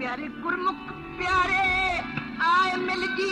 प्यारे गुरमुख प्यारे आए मिल जी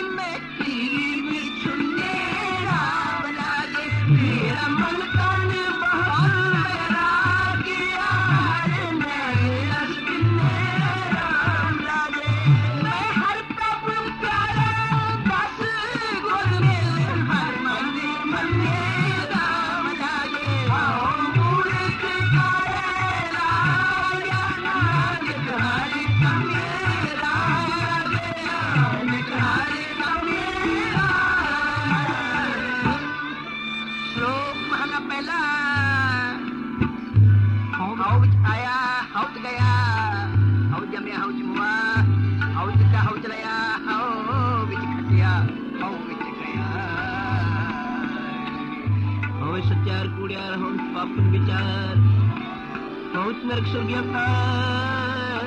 me haujuma haujta haujlaya haujkhatiya haujkhaya hoy satyar kudyar hon papan vichar hoy narak surgya par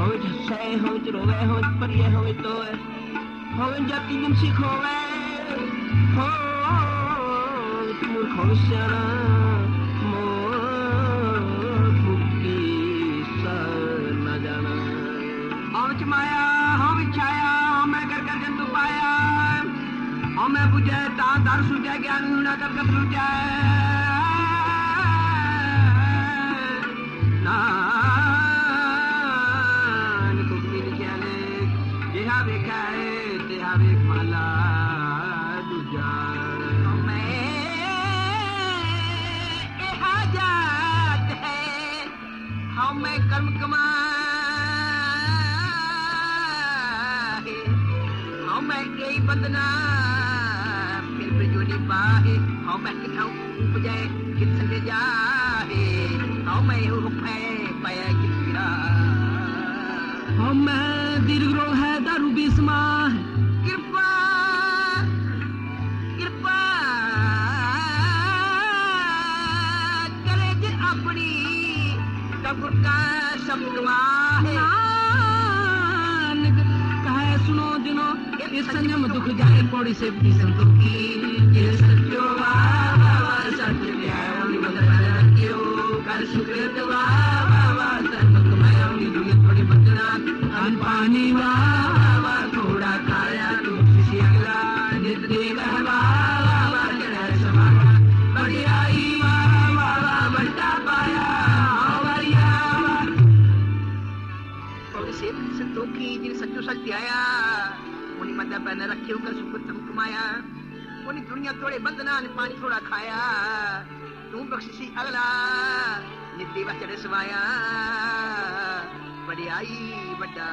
hoy jhasay hoy rove hoy parye hoy to hoy jati jim sikhove hoy murkhon syana बिच माया हाँ बिच आया हाँ मैं कर कर जंतु पाया। हाँ मैं बुझे ता दर सूझे, ज्ञान गुणा कर कर सूझे नान कुकमी लिखे देहा बेखा है देहा बेख माला दूजा। मैं कर्म कमा मैके बंदना फिर बिजुली पाए हौ मैं किठाऊ ऊप जाए किसन जाए हौ मैं उफे पय गिरा हौ मैं दीर्घ है दारू बीसमा कृपा कृपा। करे जे अपनी तब का शब्द वाहे सुनो Biasanya untuk kerjain polisi disentuhi Kira sejauh bawa sakit yang di mana pada kiu Kan syukri telah bawa sakit kemayang di dunia poli pergerak Tanpa niwa bawa kuda kaya tu. Sisi yang gelap Di tiga hamba bawa kena semangat. Bagi ayi bawa bawa tapa ya, ya Polisi disentuhi jadi satu sakit ayah उन्हीं पैने रखे रखे शुक्र तुम कमाया उन्हें दुनिया थोड़े बंदना ने पानी थोड़ा खाया। तू बख्शी अगला नित्य बचड़े सवाया। बड़े आई बड़ा